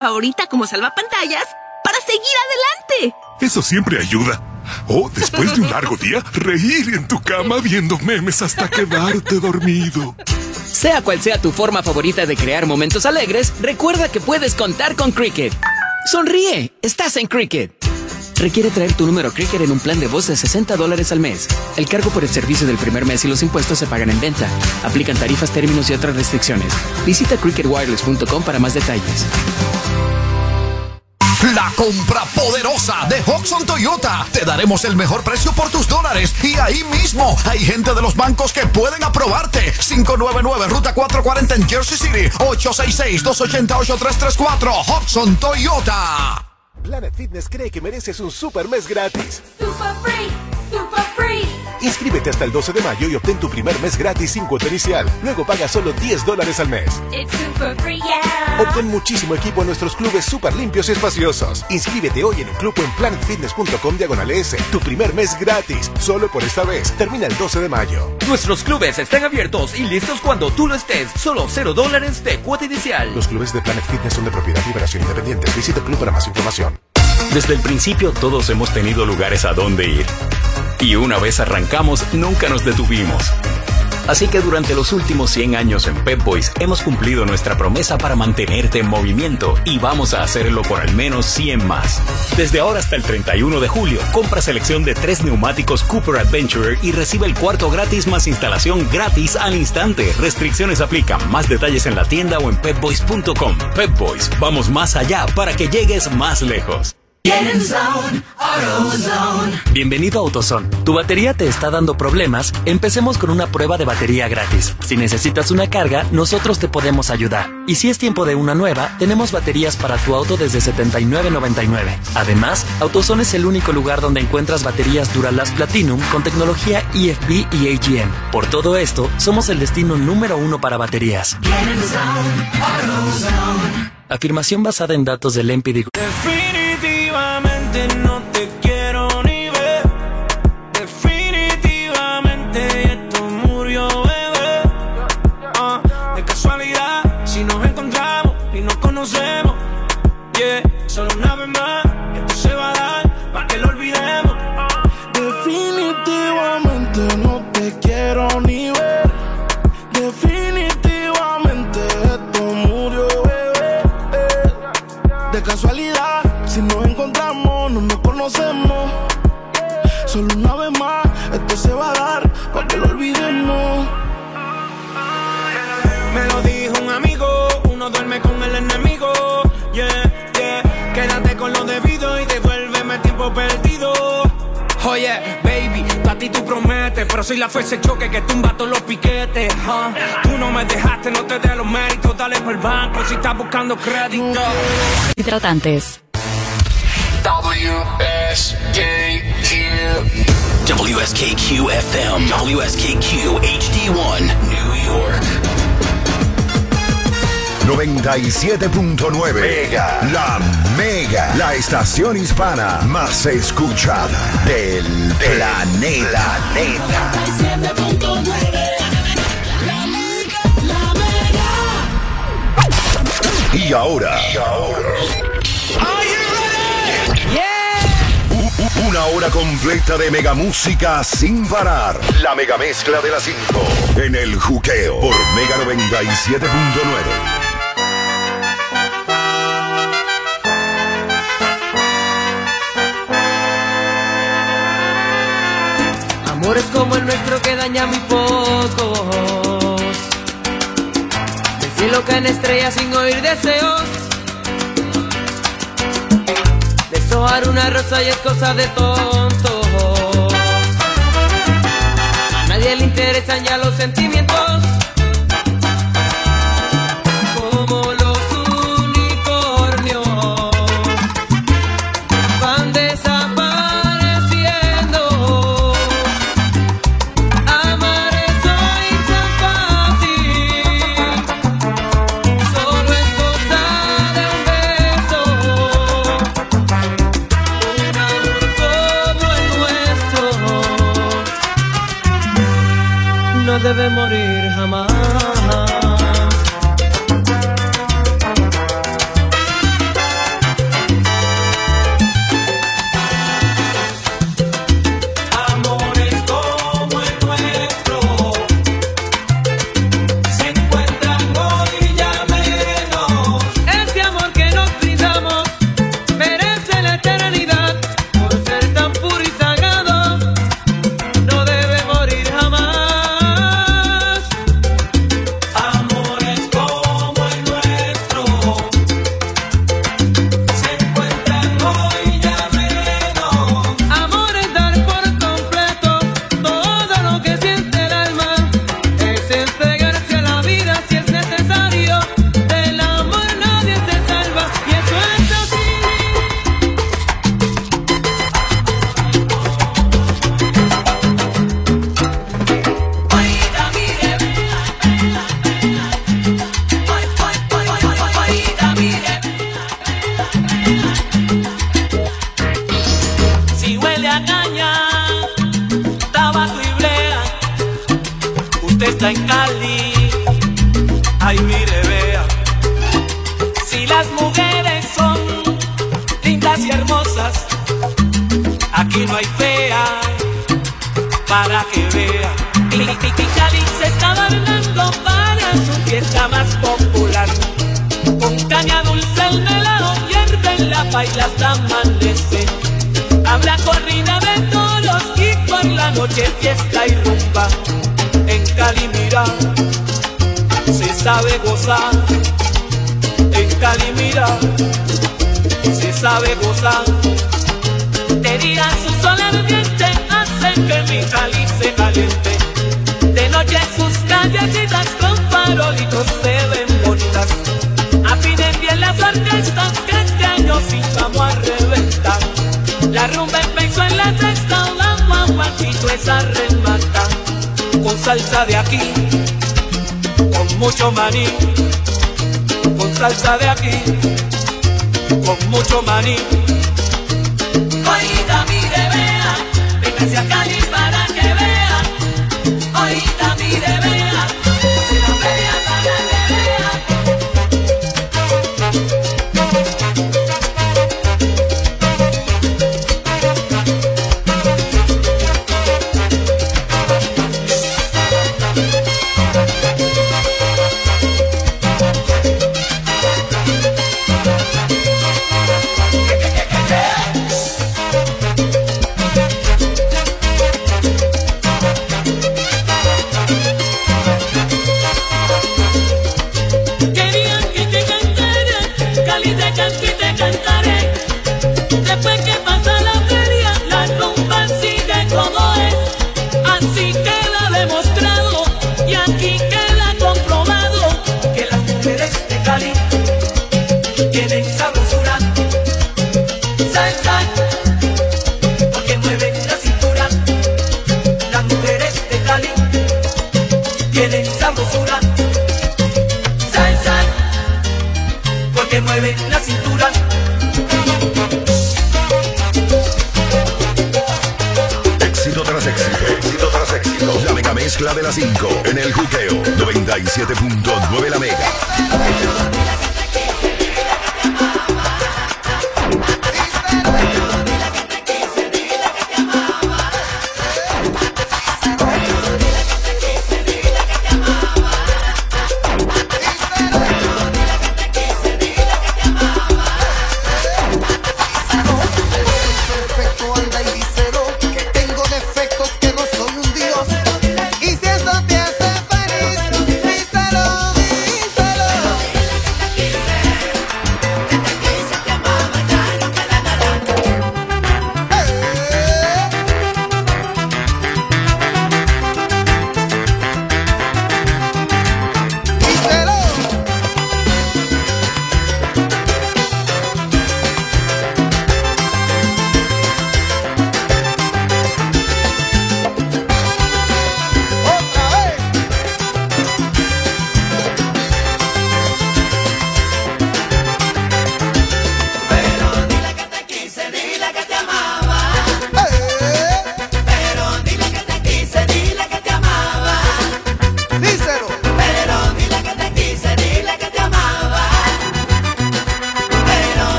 favorita como salvapantallas para seguir adelante. Eso siempre ayuda. O después de un largo día, reír en tu cama viendo memes hasta quedarte dormido. Sea cual sea tu forma favorita de crear momentos alegres, recuerda que puedes contar con Cricket. Sonríe, estás en Cricket. Requiere traer tu número Cricket en un plan de voz de 60 dólares al mes. El cargo por el servicio del primer mes y los impuestos se pagan en venta. Aplican tarifas, términos y otras restricciones. Visita cricketwireless.com para más detalles. La compra poderosa de Hoxon Toyota. Te daremos el mejor precio por tus dólares. Y ahí mismo hay gente de los bancos que pueden aprobarte. 599 Ruta 440 en Jersey City. 866-288-334. Hoxon Toyota. Planet Fitness cree que mereces un super mes gratis. Super free, super free. Inscríbete hasta el 12 de mayo y obtén tu primer mes gratis sin cuota inicial. Luego paga solo 10 dólares al mes. It's super free, yeah. Obtén muchísimo equipo en nuestros clubes super limpios y espaciosos. Inscríbete hoy en el club en planetfitness.com diagonal S. Tu primer mes gratis, solo por esta vez. Termina el 12 de mayo. Nuestros clubes están abiertos y listos cuando tú lo estés. Solo 0 dólares de cuota inicial. Los clubes de Planet Fitness son de propiedad y operación independiente. Visita el club para más información. Desde el principio todos hemos tenido lugares a donde ir. Y una vez arrancamos, nunca nos detuvimos. Así que durante los últimos 100 años en Pep Boys hemos cumplido nuestra promesa para mantenerte en movimiento y vamos a hacerlo por al menos 100 más. Desde ahora hasta el 31 de julio, compra selección de tres neumáticos Cooper Adventurer y recibe el cuarto gratis más instalación gratis al instante. Restricciones aplican. Más detalles en la tienda o en pepboys.com. Pep Boys, vamos más allá para que llegues más lejos. Bienvenido a AutoZone. ¿Tu batería te está dando problemas? Empecemos con una prueba de batería gratis. Si necesitas una carga, nosotros te podemos ayudar. Y si es tiempo de una nueva, tenemos baterías para tu auto desde $79.99. Además, AutoZone es el único lugar donde encuentras baterías Duralast Platinum con tecnología EFB y AGM. Por todo esto, somos el destino número uno para baterías. Afirmación basada en datos del MPD. Pero soy la fuerza choque que tumba todos los piquetes. huh. Tú no me dejaste, no te dé los méritos, dale por el banco si estás buscando crédito. Hidratantes. WSKQ FM, WSKQ HD1, New York. 97.9 Mega. La Mega. La estación hispana más escuchada del planeta. Y ahora. Y ahora. U- u- Una hora completa de mega música sin parar. La mega mezcla de las 5 en el juqueo por Mega 97.9. Amores como el nuestro que daña muy pocos. Del cielo caen estrellas sin oír deseos. Deshojar una rosa y es cosa de tontos. A nadie le interesan ya los sentimientos. Morir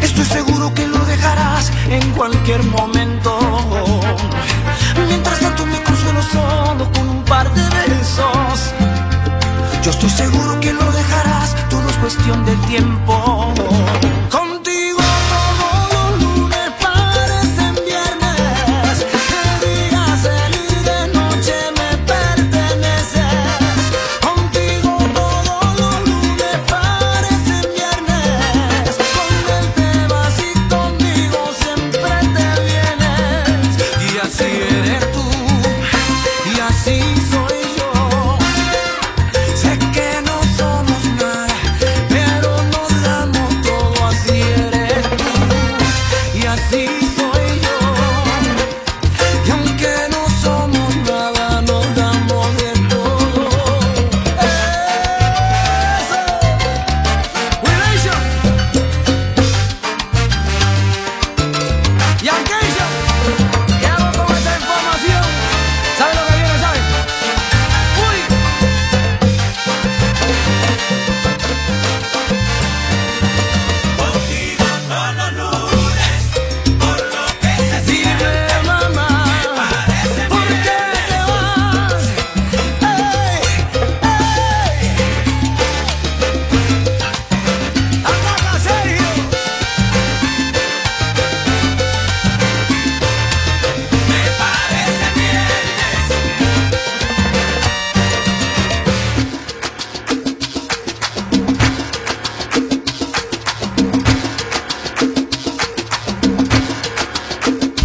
Estoy seguro que lo dejarás en cualquier momento. Mientras tanto me consuelo solo con un par de besos. Yo estoy seguro que lo dejarás, todo es cuestión de tiempo.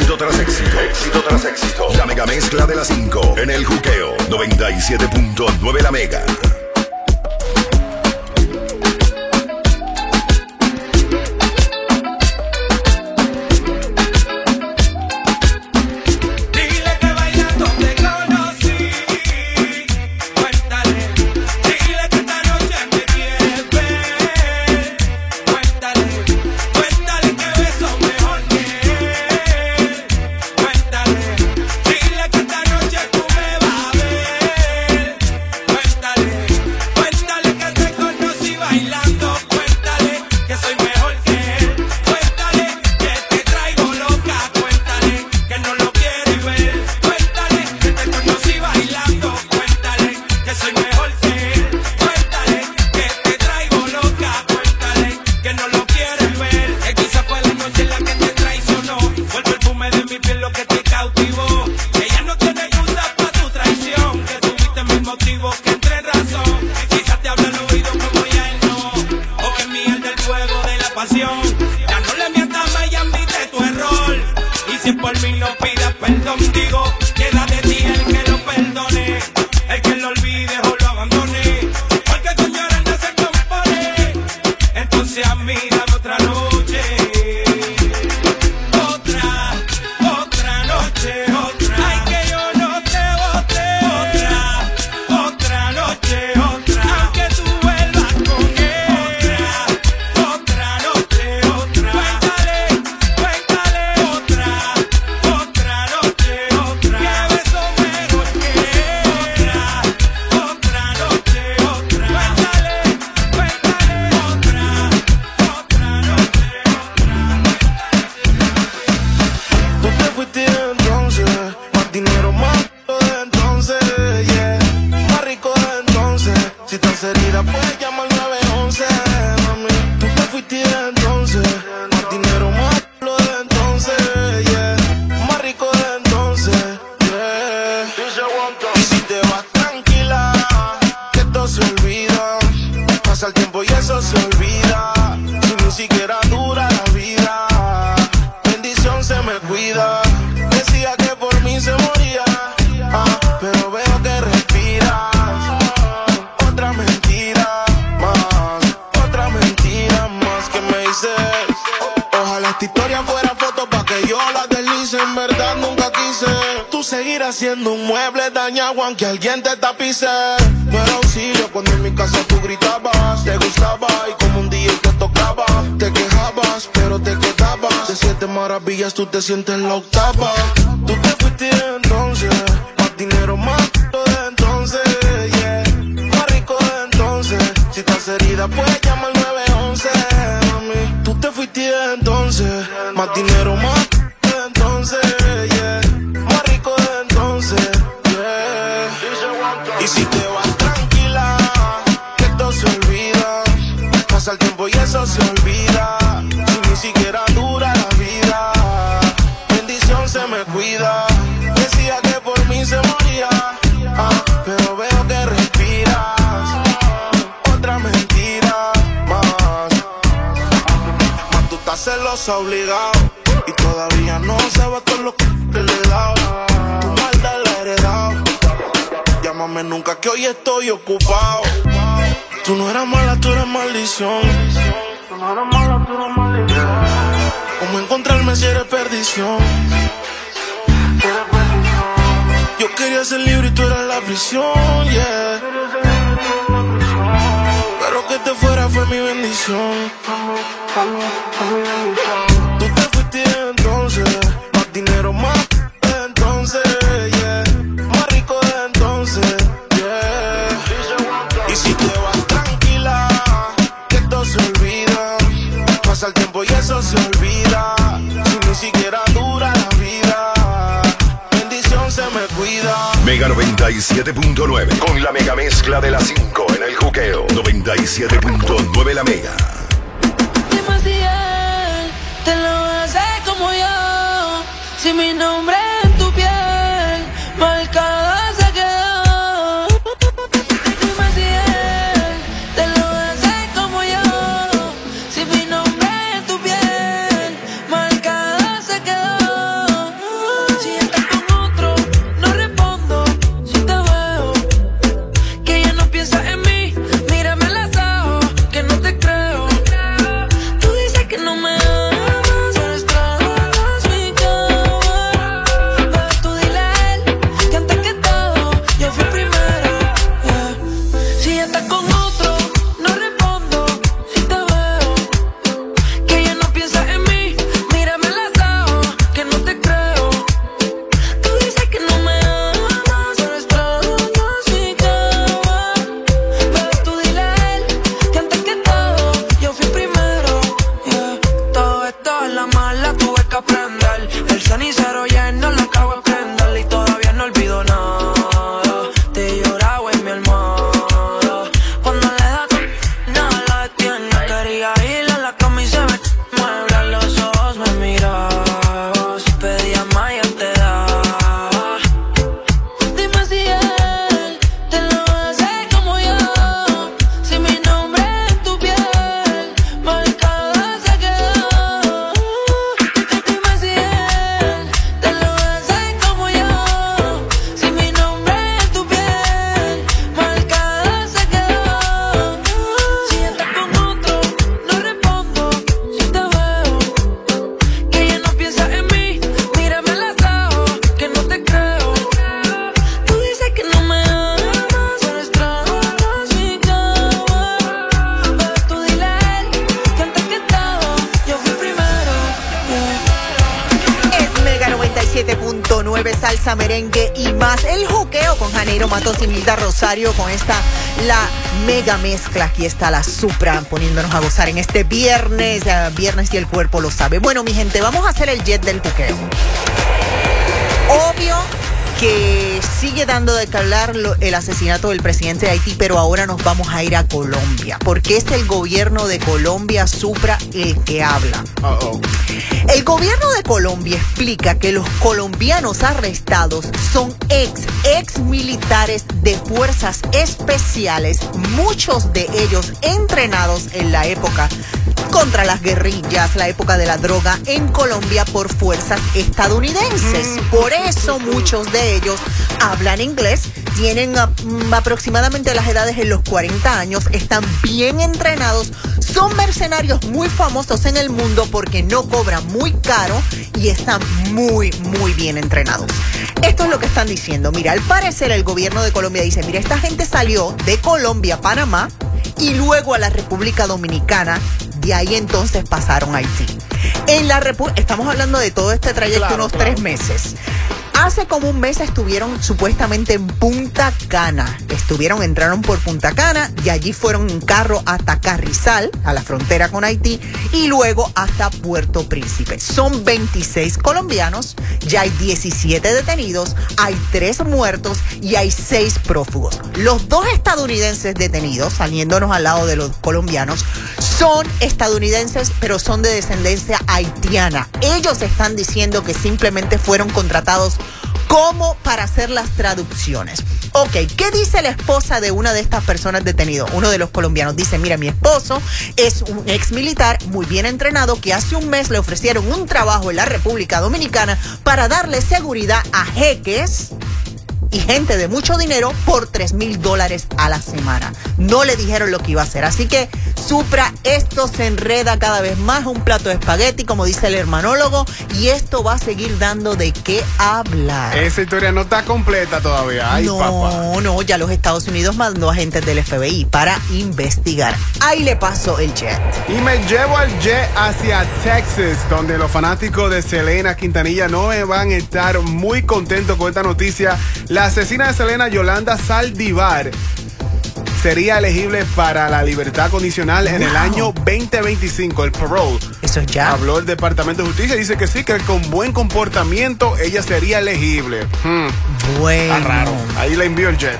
Éxito tras éxito. Éxito tras éxito. La mega mezcla de las 5 en el juqueo 97.9 la mega. se siente la octava. los ha obligado. Y todavía no sabe con lo que le he dado. Tu maldad la he heredado. Llámame nunca que hoy estoy ocupado. Tú no eras mala, tú eras maldición. Tú no eras mala, tú eras maldición. ¿Cómo encontrarme si eres perdición? Yo quería ser libre y tú eras la prisión, yeah te fuera fue mi bendición. Tú te Mega 97.9 con la mega mezcla de las 5 en el juqueo. 97.9 la mega. Demasiado, te lo hace como yo, si mi nombre mezcla. Aquí está la Supra poniéndonos a gozar en este viernes, eh, viernes y el cuerpo lo sabe. Bueno, mi gente, vamos a hacer el jet del juqueo. Obvio que sigue dando de hablar el asesinato del presidente de Haití, pero ahora nos vamos a ir a Colombia, porque es el gobierno de Colombia Supra el que habla. Uh -oh. El gobierno de Colombia explica que los colombianos arrestados son ex, ex militares de fuerzas especiales, muchos de ellos entrenados en la época contra las guerrillas, la época de la droga en Colombia por fuerzas estadounidenses. Por eso muchos de ellos hablan inglés, tienen mm, aproximadamente las edades en los 40 años, están bien entrenados, son mercenarios muy famosos en el mundo porque no cobran muy caro y están muy, muy bien entrenados. Esto es lo que están diciendo. Mira, al parecer el gobierno de Colombia dice, mira, esta gente salió de Colombia a Panamá y luego a la República Dominicana. De ahí entonces pasaron a Haití. En la Repu- estamos hablando de todo este trayecto Claro, unos claro. tres meses. Hace como un mes estuvieron supuestamente en Punta Cana. Estuvieron, entraron por Punta Cana y allí fueron en carro hasta Carrizal, a la frontera con Haití, y luego hasta Puerto Príncipe. Son 26 colombianos, ya hay 17 detenidos, hay 3 muertos y hay 6 prófugos. Los dos estadounidenses detenidos, saliéndonos al lado de los colombianos, son estadounidenses, pero son de descendencia haitiana. Ellos están diciendo que simplemente fueron contratados como para hacer las traducciones. Ok, ¿qué dice la esposa de una de estas personas detenidos? Uno de los colombianos dice, mira, mi esposo es un ex militar muy bien entrenado que hace un mes le ofrecieron un trabajo en la República Dominicana para darle seguridad a jeques y gente de mucho dinero por 3 mil dólares a la semana. No le dijeron lo que iba a hacer. Así que, Supra, esto se enreda cada vez más un plato de espagueti, como dice el hermanólogo, y esto va a seguir dando de qué hablar. Esa historia no está completa todavía. Ay, no, papá. no, ya los Estados Unidos mandó agentes del FBI para investigar. Ahí le pasó el jet. Y me llevo al jet hacia Texas, donde los fanáticos de Selena Quintanilla no van a estar muy contentos con esta noticia. La asesina de Selena, Yolanda Saldivar, sería elegible para la libertad condicional en el año 2025, el parole. Eso es ya. Habló el Departamento de Justicia, dice que sí, que con buen comportamiento ella sería elegible. Hmm. Bueno. Está raro. Ahí le envío el jet.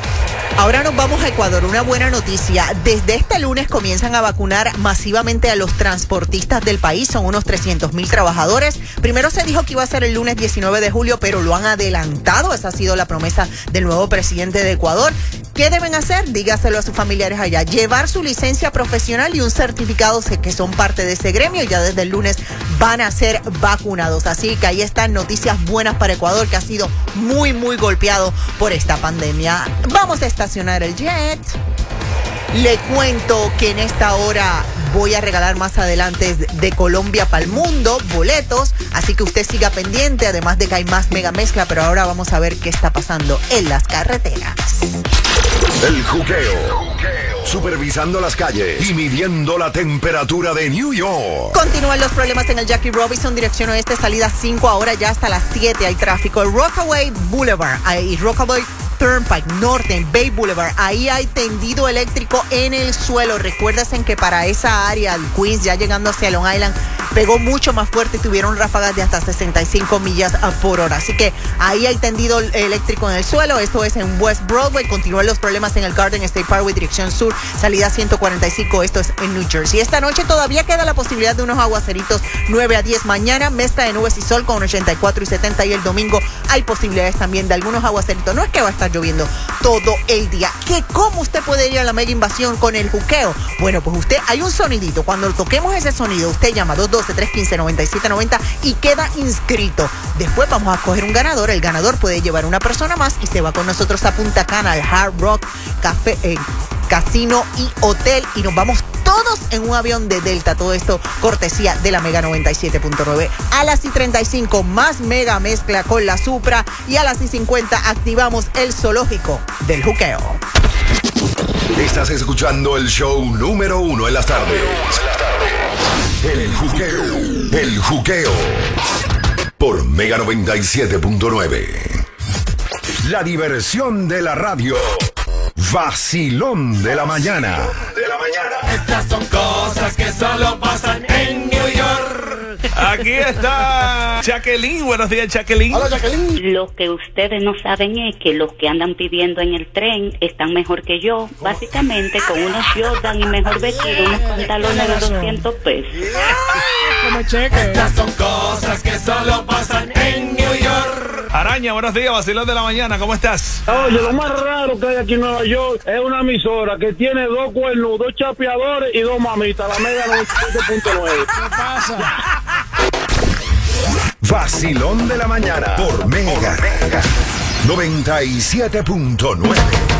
Ahora nos vamos a Ecuador. Una buena noticia. Desde este lunes comienzan a vacunar masivamente a los transportistas del país. Son unos 300 mil trabajadores. Primero se dijo que iba a ser el lunes 19 de julio, pero lo han adelantado. Esa ha sido la promesa del nuevo presidente de Ecuador. ¿Qué deben hacer? Dígaselo a sus familiares allá. Llevar su licencia profesional y un certificado que son parte de ese gremio. Ya desde el lunes van a ser vacunados. Así que ahí están noticias buenas para Ecuador, que ha sido muy, muy golpeado por esta pandemia. Vamos a estacionar el jet. Le cuento que en esta hora voy a regalar más adelante de Colombia para el mundo boletos, así que usted siga pendiente, además de que hay más mega mezcla, pero ahora vamos a ver qué está pasando en las carreteras. El juqueo. Supervisando las calles y midiendo la temperatura de New York. Continúan los problemas en el Jackie Robinson, dirección oeste, salida 5, ahora ya hasta las 7 hay tráfico. El Rockaway Boulevard y Rockaway Turnpike Norte Bay Boulevard, ahí hay tendido eléctrico en el suelo. Recuérdense que para esa área, el Queens, ya llegando hacia Long Island, pegó mucho más fuerte y tuvieron ráfagas de hasta 65 millas ah, por hora. Así que ahí hay tendido eléctrico en el suelo. Esto es en West Broadway. Continúan los problemas en el Garden State Parkway, dirección sur, salida 145. Esto es en New Jersey. Esta noche todavía queda la posibilidad de unos aguaceritos 9 a 10 mañana. Mezcla de nubes y sol con 84 y 70. Y el domingo hay posibilidades también de algunos aguaceritos. No es que va a estar lloviendo todo el día. ¿Qué, ¿Cómo usted puede ir a la mega invasión con el juqueo? Bueno, pues usted, hay un sonidito. Cuando toquemos ese sonido, usted llama 212-315-9790 y queda inscrito. Después vamos a coger un ganador. El ganador puede llevar una persona más y se va con nosotros a Punta Cana, al Hard Rock Café. eh, Casino y Hotel y nos vamos todos en un avión de Delta. Todo esto cortesía de la Mega 97.9. A las y 35 más Mega mezcla con la Supra y a las y 50 activamos el zoológico del juqueo. Estás escuchando el show número uno en las tardes. El juqueo. El juqueo. Por Mega 97.9. La diversión de la radio. Vacilón de la mañana. Estas son cosas que solo pasan en New York. Aquí está Jacqueline. Buenos días, Jacqueline. Lo que ustedes no saben es que los que andan pidiendo en el tren están mejor que yo. Básicamente con unos Jordan y mejor vestido, unos pantalones de 200 pesos. Estas son cosas que solo pasan en New York. Araña, buenos días, vacilón de la mañana, ¿cómo estás? Oye, lo más raro que hay aquí en Nueva York es una emisora que tiene dos cuernos, dos chapeadores y dos mamitas, la Mega 97.9. ¿Qué pasa? Vacilón de la mañana por Mega. 97.9.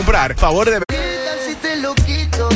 comprar. Favor de... ¿Qué?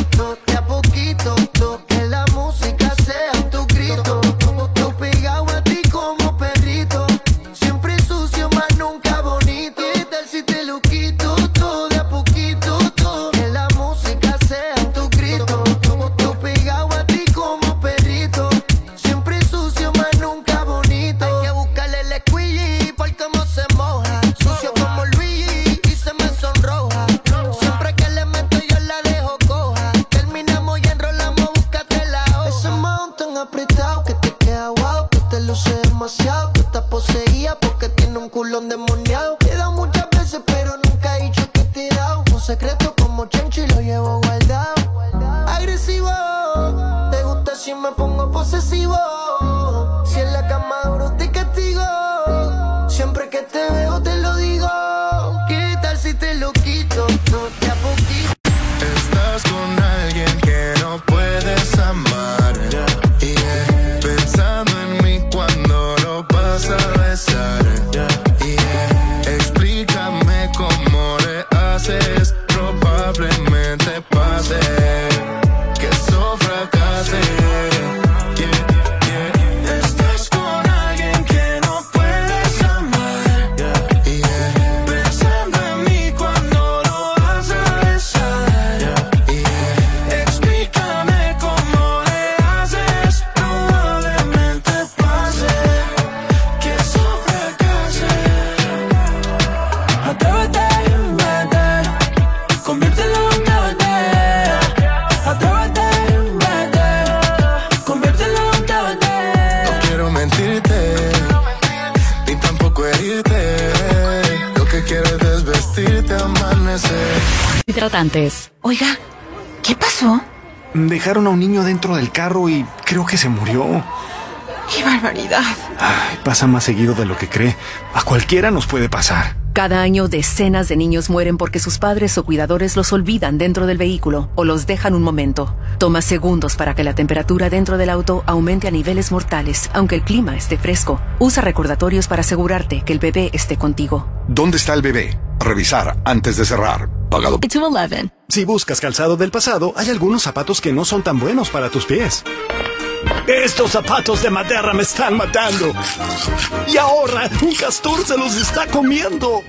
Hidratantes. Oiga, ¿qué pasó? Dejaron a un niño dentro del carro y creo que se murió. ¡Qué barbaridad! Ay, pasa más seguido de lo que cree. A cualquiera nos puede pasar. Cada año decenas de niños mueren porque sus padres o cuidadores los olvidan dentro del vehículo o los dejan un momento. Toma segundos para que la temperatura dentro del auto aumente a niveles mortales, aunque el clima esté fresco. Usa recordatorios para asegurarte que el bebé esté contigo. ¿Dónde está el bebé? Revisar antes de cerrar. Pagado. Si buscas calzado del pasado, hay algunos zapatos que no son tan buenos para tus pies. Estos zapatos de madera me están matando. Y ahora un castor se los está comiendo.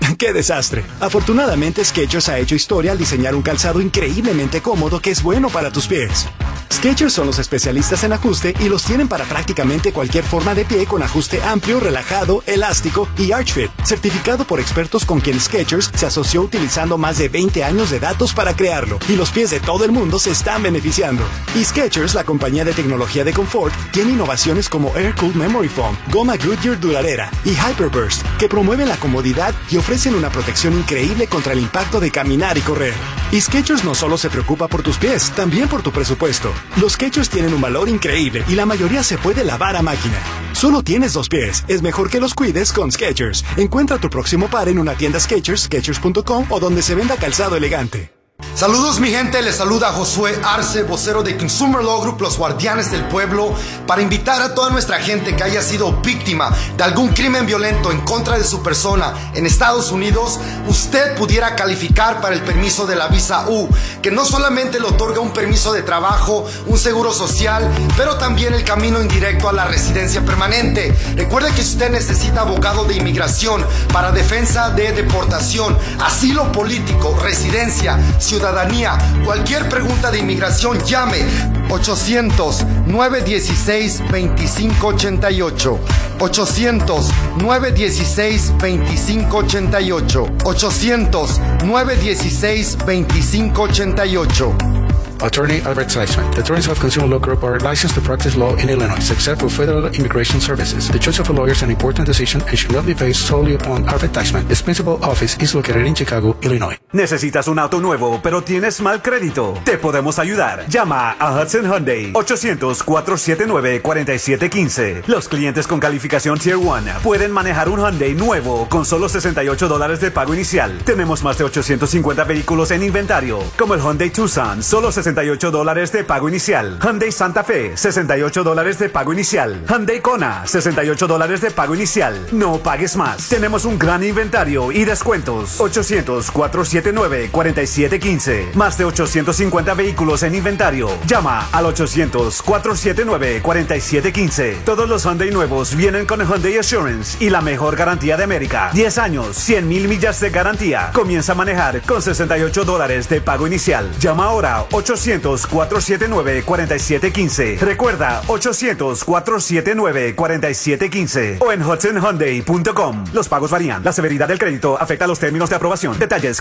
¡Qué desastre! Afortunadamente, Skechers ha hecho historia al diseñar un calzado increíblemente cómodo que es bueno para tus pies. Skechers son los especialistas en ajuste y los tienen para prácticamente cualquier forma de pie con ajuste amplio, relajado, elástico y Arch Fit, certificado por expertos con quien Skechers se asoció utilizando más de 20 años de datos para crearlo y los pies de todo el mundo se están beneficiando. Y Skechers, la compañía de tecnología de confort, tiene innovaciones como Air Cooled Memory Foam, goma Goodyear duradera y Hyperburst, que promueven la comodidad y ofrecen una protección increíble contra el impacto de caminar y correr. Y Skechers no solo se preocupa por tus pies, también por tu presupuesto. Los Skechers tienen un valor increíble y la mayoría se puede lavar a máquina. Solo tienes dos pies, es mejor que los cuides con Skechers. Encuentra tu próximo par en una tienda Skechers, Skechers.com o donde se venda calzado elegante. Saludos mi gente, les saluda Josué Arce, vocero de Consumer Law Group, los guardianes del pueblo, para invitar a toda nuestra gente que haya sido víctima de algún crimen violento en contra de su persona en Estados Unidos, usted pudiera calificar para el permiso de la visa U, que no solamente le otorga un permiso de trabajo, un seguro social, pero también el camino indirecto a la residencia permanente. Recuerde que usted necesita abogado de inmigración para defensa de deportación, asilo político, residencia, ciudadanía, cualquier pregunta de inmigración, llame 800-916-2588. 800-916-2588. 800-916-2588. Attorney Advertisement. The attorneys of Consumer Law Group are licensed to practice law in Illinois, except for federal immigration services. The choice of a lawyer is an important decision and should not be based solely upon advertisement. Its principal office is located in Chicago, Illinois. ¿Necesitas un auto nuevo, pero tienes mal crédito? Te podemos ayudar. Llama a Hudson Hyundai 800-479-4715. Los clientes con calificación Tier 1 pueden manejar un Hyundai nuevo con solo 68 dólares de pago inicial. Tenemos más de 850 vehículos en inventario, como el Hyundai Tucson, solo 68 dólares de pago inicial. Hyundai Santa Fe, 68 dólares de pago inicial. Hyundai Kona, 68 dólares de pago inicial. No pagues más. Tenemos un gran inventario y descuentos. 800-479-4715. Más de 850 vehículos en inventario. Llama al 800-479-4715. Todos los Hyundai nuevos vienen con Hyundai Assurance y la mejor garantía de América. 10 años, 100 mil millas de garantía. Comienza a manejar con 68 dólares de pago inicial. Llama ahora 800-479-4715. Recuerda 800-479-4715 o en hudsonhyundai.com. Los pagos varían. La severidad del crédito afecta los términos de aprobación. Detalles.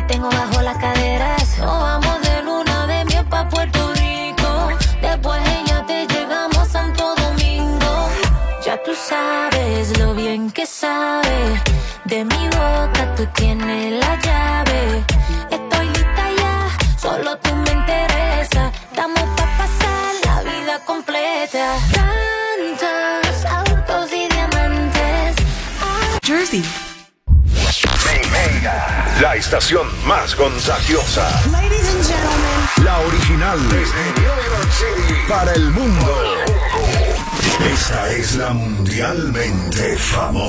Que tengo mundialmente famosa.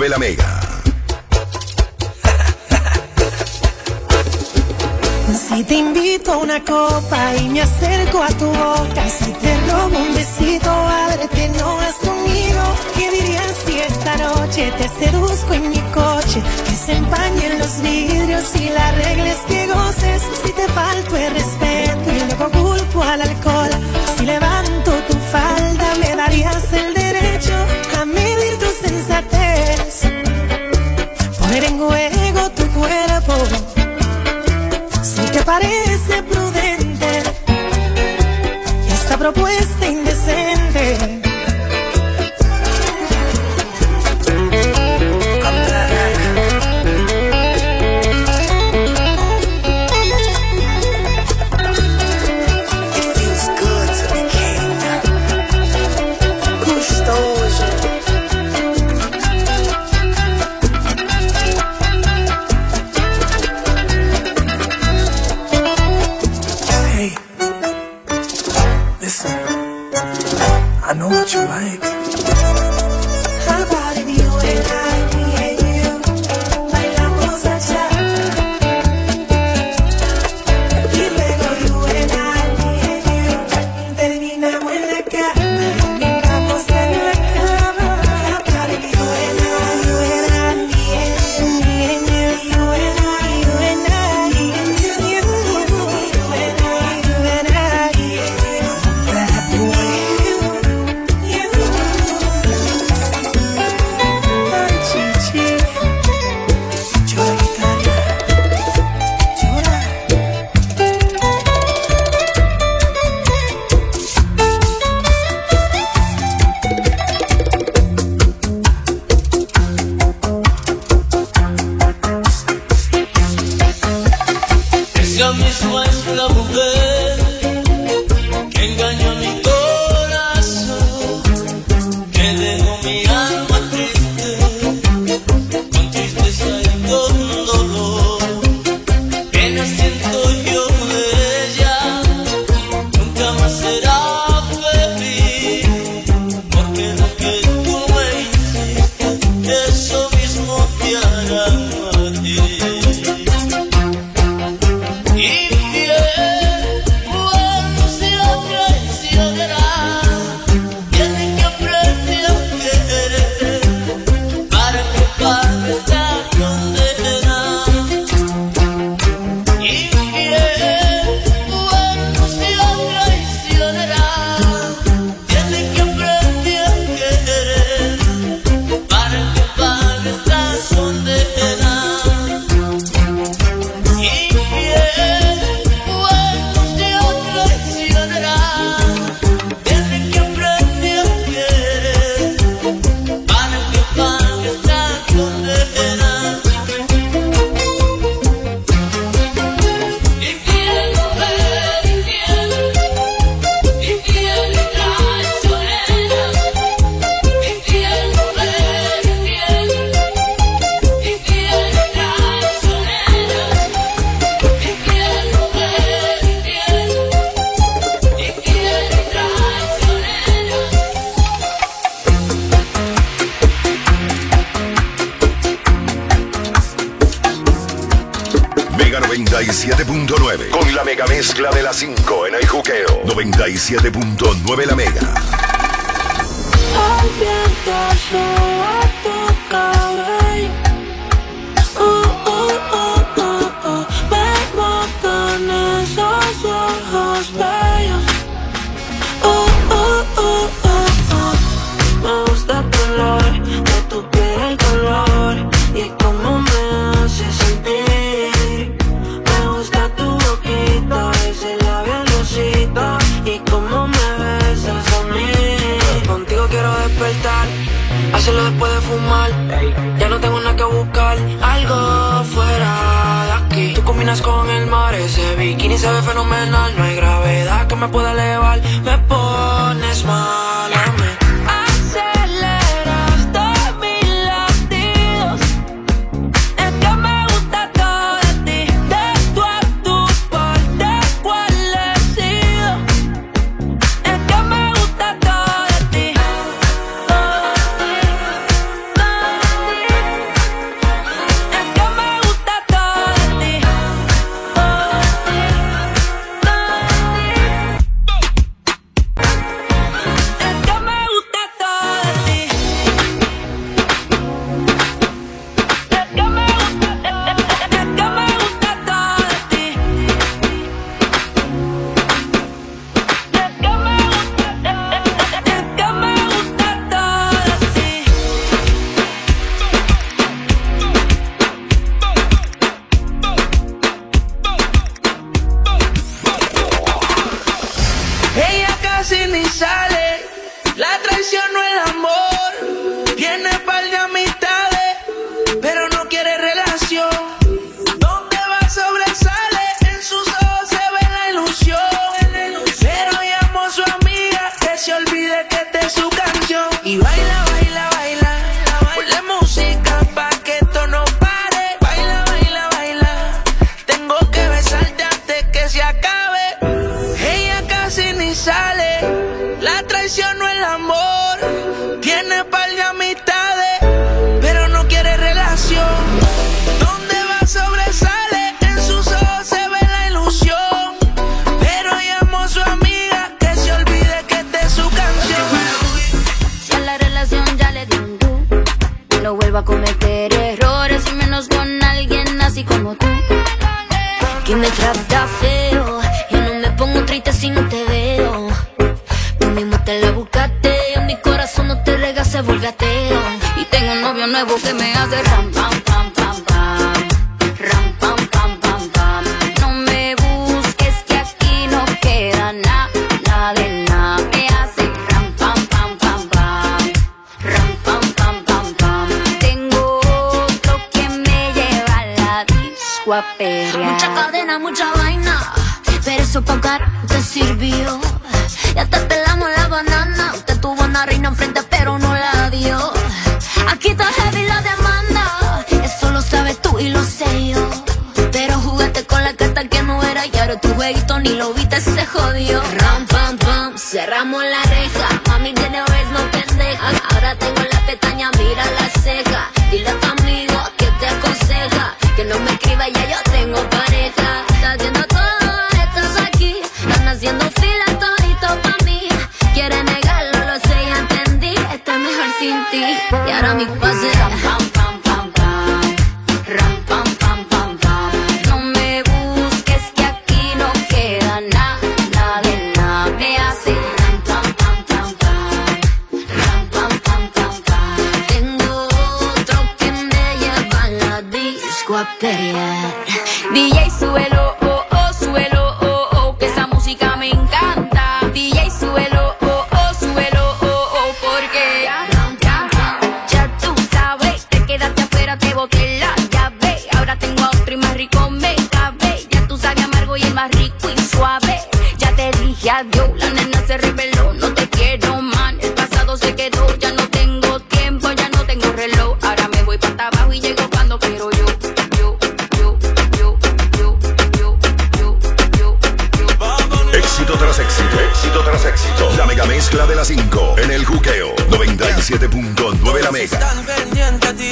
97.9 la mega. Si te invito a una copa Mucha cadena, mucha vaina, pero eso pa' te sirvió. Ya te pelamos la banana, usted tuvo una reina enfrente pero no la dio. Aquí está heavy la demanda, eso lo sabes tú y lo sé yo. Pero jugaste con la carta que no era y ahora tu jueguito ni lo viste, se jodió. Ram, pam, pam, cerramos la reja para mi padre. Están pendientes a ti.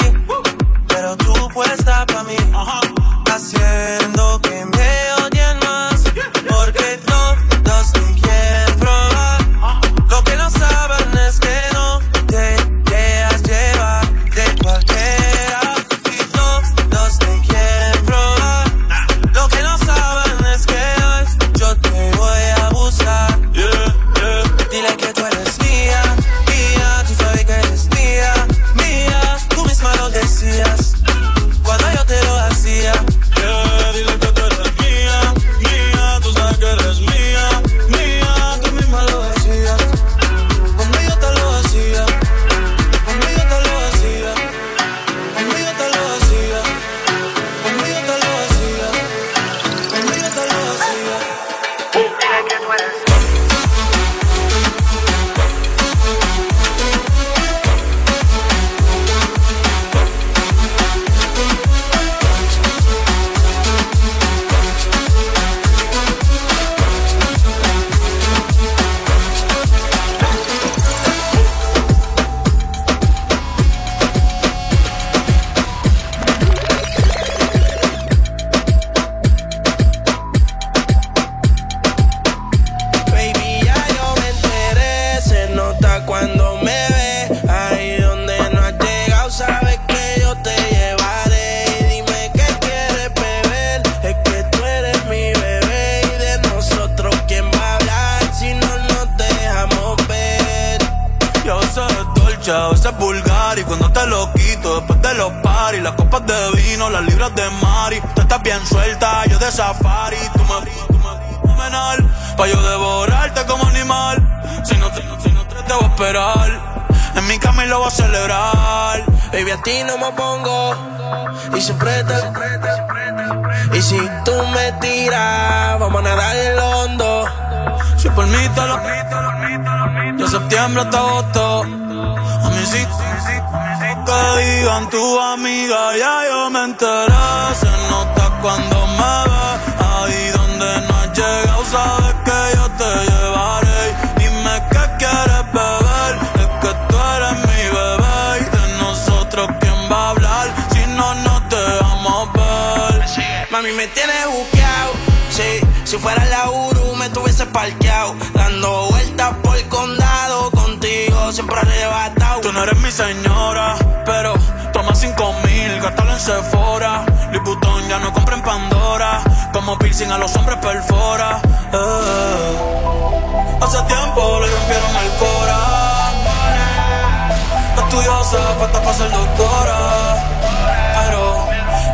tu marido, menal. Pa' yo devorarte como animal. Si no te, si no te, voy a esperar. En mi cama y lo voy a celebrar. Baby, a ti no me pongo. Y siempre te. Y si tú me tiras, vamos a nadar el hondo. Si por mí. De septiembre hasta agosto. A mí sí. Que digan tu amiga, ya yo me enteré. Se nota cuando me ve sabes que yo te llevaré. Dime qué quieres beber. Es que tú eres mi bebé. Y de nosotros, ¿quién va a hablar? Si no, no te vamos a ver. Mami, me tienes buqueado. Sí, si fuera la Uru, me tuviese parqueado. Dando vueltas por el condado. Contigo siempre arrebatado. Tú no eres mi señora, mil, en Sephora. Liputón ya no compra en Pandora, como piercing a los hombres perfora. Eh. Hace tiempo le rompieron el cora. Estudiosa, puesta para ser doctora. Pero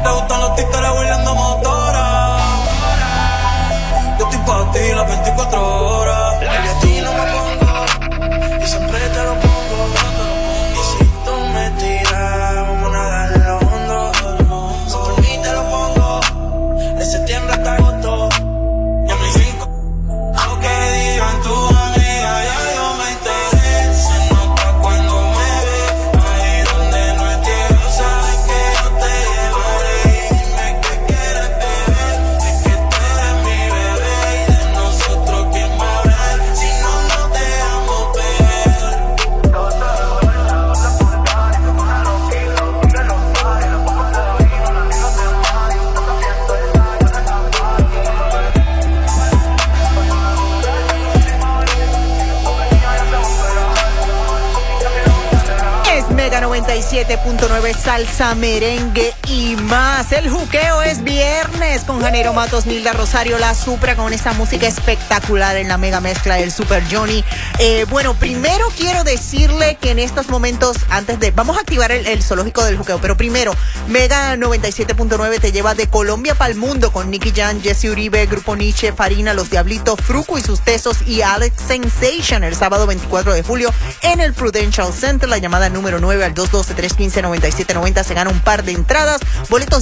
le gustan los títeres huirleando motora. Yo estoy pa' ti las 24 horas. Salsa, merengue más. El juqueo es viernes con Janeiro Matos, Nilda Rosario, La Supra con esta música espectacular en la mega mezcla del Super Johnny. Eh, bueno, primero quiero decirle que en estos momentos, antes de. Vamos a activar el, el zoológico del juqueo, pero primero, Mega 97.9 te lleva de Colombia para el mundo con Nicky Jan, Jesse Uribe, Grupo Nietzsche, Farina, Los Diablitos, Fruco y sus tesos y Alex Sensation el sábado 24 de julio en el Prudential Center. La llamada número 9 al 212-315-9790 se gana un par de entradas.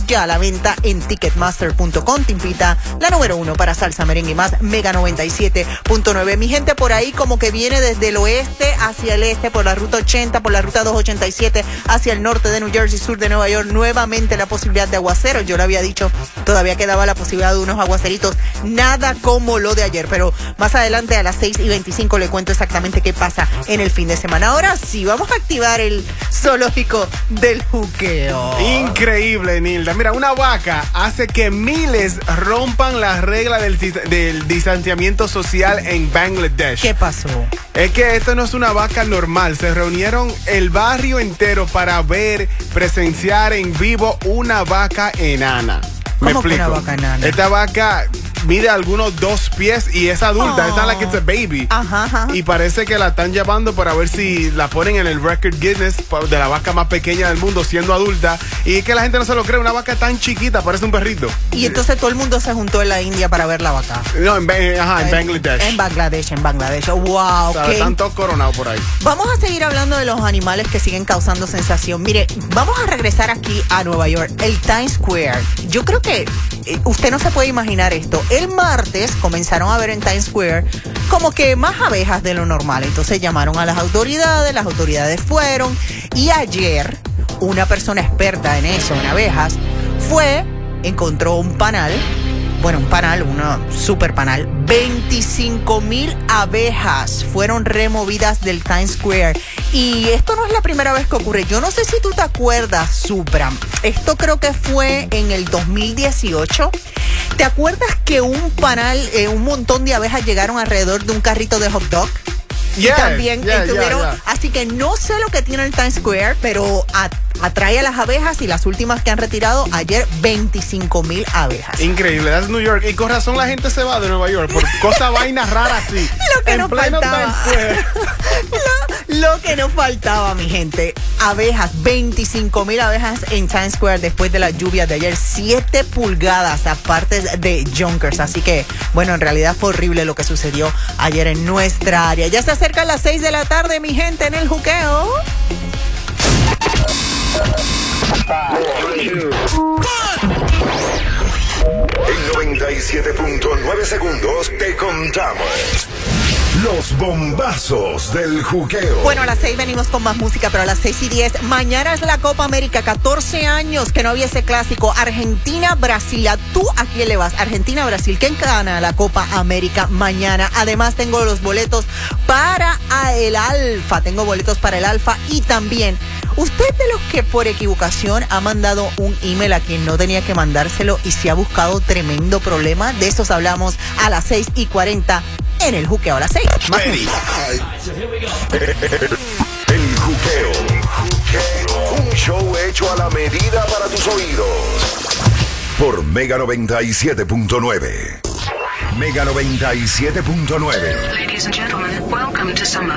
Ya a la venta en ticketmaster.com. Te invita la número uno para salsa, merengue más, Mega 97.9. Mi gente por ahí como que viene desde el oeste hacia el este, por la ruta 80, por la ruta 287, hacia el norte de New Jersey, sur de Nueva York. Nuevamente la posibilidad de aguaceros. Yo lo había dicho, todavía quedaba la posibilidad de unos aguaceritos. Nada como lo de ayer, pero más adelante a las 6 y 25 le cuento exactamente qué pasa en el fin de semana. Ahora sí, vamos a activar el zoológico del juqueo. Increíble, Nilda. Mira, una vaca hace que miles rompan la regla del, dis- del distanciamiento social en Bangladesh. ¿Qué pasó? Es que esto no es una vaca normal. Se reunieron el barrio entero para ver, presenciar en vivo una vaca enana. Me ¿Cómo que explico. una vaca enana? Esta vaca mide algunos dos pies y es adulta. Oh. Está like it's a baby. Ajá, ajá. Y parece que la están llevando para ver si la ponen en el record Guinness de la vaca más pequeña del mundo siendo adulta. Y es que la gente no se lo cree, una vaca tan chiquita, parece un perrito. Y entonces todo el mundo se juntó en la India para ver la vaca. No, en, Ba- ajá, en Bangladesh. En Bangladesh, en Bangladesh. Wow, O sea, qué Están todos coronados por ahí. Vamos a seguir hablando de los animales que siguen causando sensación. Mire, vamos a regresar aquí a Nueva York, el Times Square. Yo creo que usted no se puede imaginar esto. El martes comenzaron a ver en Times Square como que más abejas de lo normal. Entonces llamaron a las autoridades, las autoridades fueron y ayer una persona experta en eso, en abejas, fue, encontró un panal bueno, un panal, una super panal. 25 mil abejas fueron removidas del Times Square. Y esto no es la primera vez que ocurre. Yo no sé si tú te acuerdas, Supra. Esto creo que fue en el 2018. ¿Te acuerdas que un panal, eh, un montón de abejas llegaron alrededor de un carrito de hot dog? Y Yes, también yeah, estuvieron. Así que no sé lo que tiene el Times Square, pero a- atrae a las abejas y las últimas que han retirado ayer 25 mil abejas. Increíble, that's New York. Y con razón la gente se va de Nueva York por cosas vainas raras así. Lo que en nos faltaba. Square. Lo que nos faltaba, mi gente, abejas, 25 mil abejas en Times Square después de la lluvia de ayer, 7 pulgadas aparte de Junkers. Así que, bueno, en realidad fue horrible lo que sucedió ayer en nuestra área. Ya se acercan las 6 de la tarde, mi gente, en el juqueo. En 97.9 segundos te contamos los bombazos del juqueo. Bueno, a las 6 venimos con más música, pero a las 6 y 10, mañana es la Copa América, 14 años que no había ese clásico. Argentina-Brasil, ¿a tú a quién le vas? Argentina-Brasil, ¿quién gana la Copa América mañana? Además tengo los boletos para el Alfa, tengo boletos para el Alfa y también... ¿Usted de los que por equivocación ha mandado un email a quien no tenía que mandárselo y se ha buscado tremendo problema? De esos hablamos a las 6 y 40 en el juqueo a las 6. Más. El juqueo. Un show hecho a la medida para tus oídos. Por Mega 97.9. Mega 97.9. Ladies and gentlemen, welcome to summer.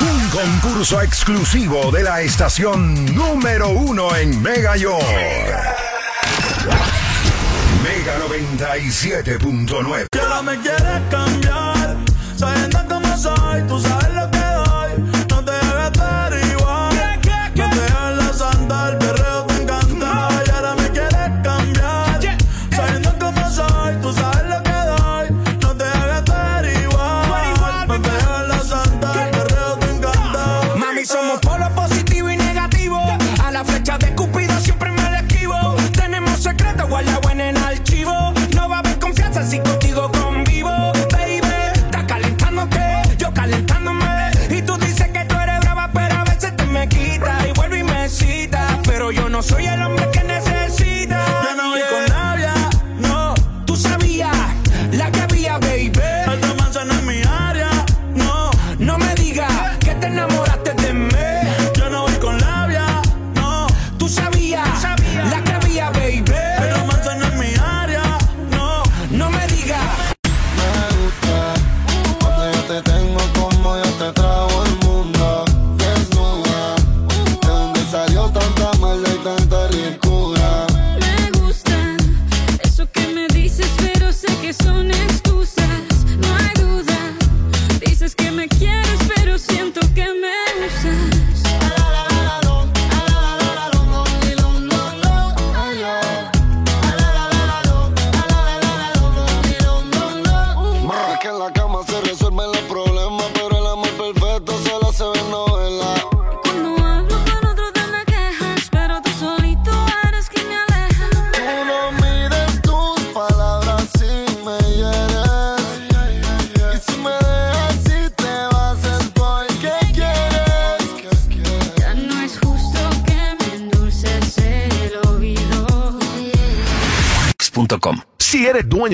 Un concurso exclusivo de la estación número uno en Mega York. Mega 97.9. Que ahora me quieres cambiar, sabiendo cómo soy, tú sabes lo que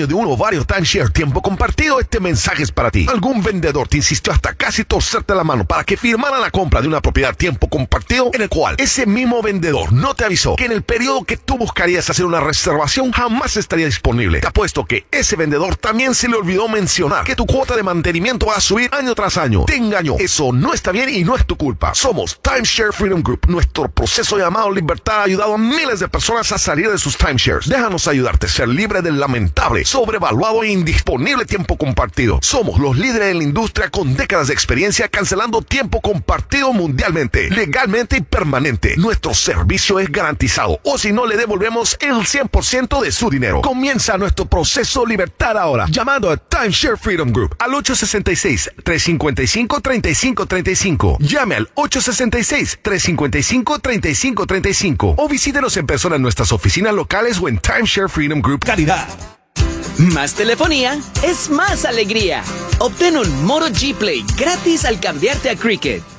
de uno o varios timeshare tiempo compartido, este mensaje es para ti. Algún vendedor te insistió hasta casi torcerte la mano para que firmara la compra de una propiedad tiempo compartido en el cual ese mismo vendedor no te avisó que en el periodo que tú buscarías hacer una reservación jamás estaría disponible. Te apuesto que ese vendedor también se le olvidó mencionar que tu cuota de mantenimiento va a subir año tras año. Te engañó. Eso no está bien y no es tu culpa. Somos Timeshare Freedom Group. Nuestro proceso llamado Libertad ha ayudado a miles de personas a salir de sus timeshares. Déjanos ayudarte a ser libre del lamentable sobrevaluado e indisponible tiempo compartido. Somos los líderes en la industria con décadas de experiencia cancelando tiempo compartido mundialmente, legalmente y permanente. Nuestro servicio es garantizado o si no le devolvemos el 100% de su dinero. Comienza nuestro proceso libertad ahora llamando a Timeshare Freedom Group al 866-355-3535. Llame al 866-355-3535 o visítenos en persona en nuestras oficinas locales o en Timeshare Freedom Group. Calidad. Más telefonía es más alegría. Obtén un Moto G Play gratis al cambiarte a Cricket.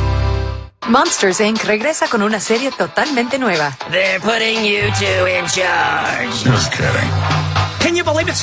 Monsters Inc. regresa con una serie totalmente nueva. They're putting you two in charge. Just kidding. Can you believe it?